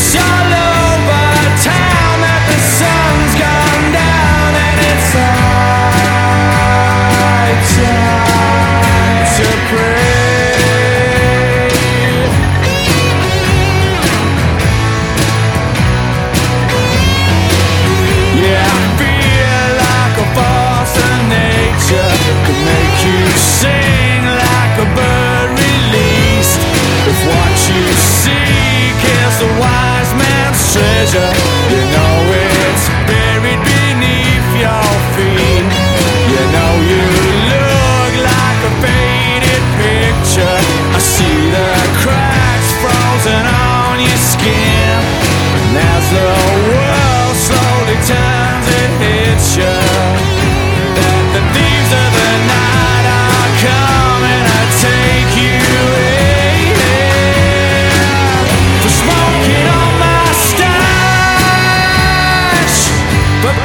It's love.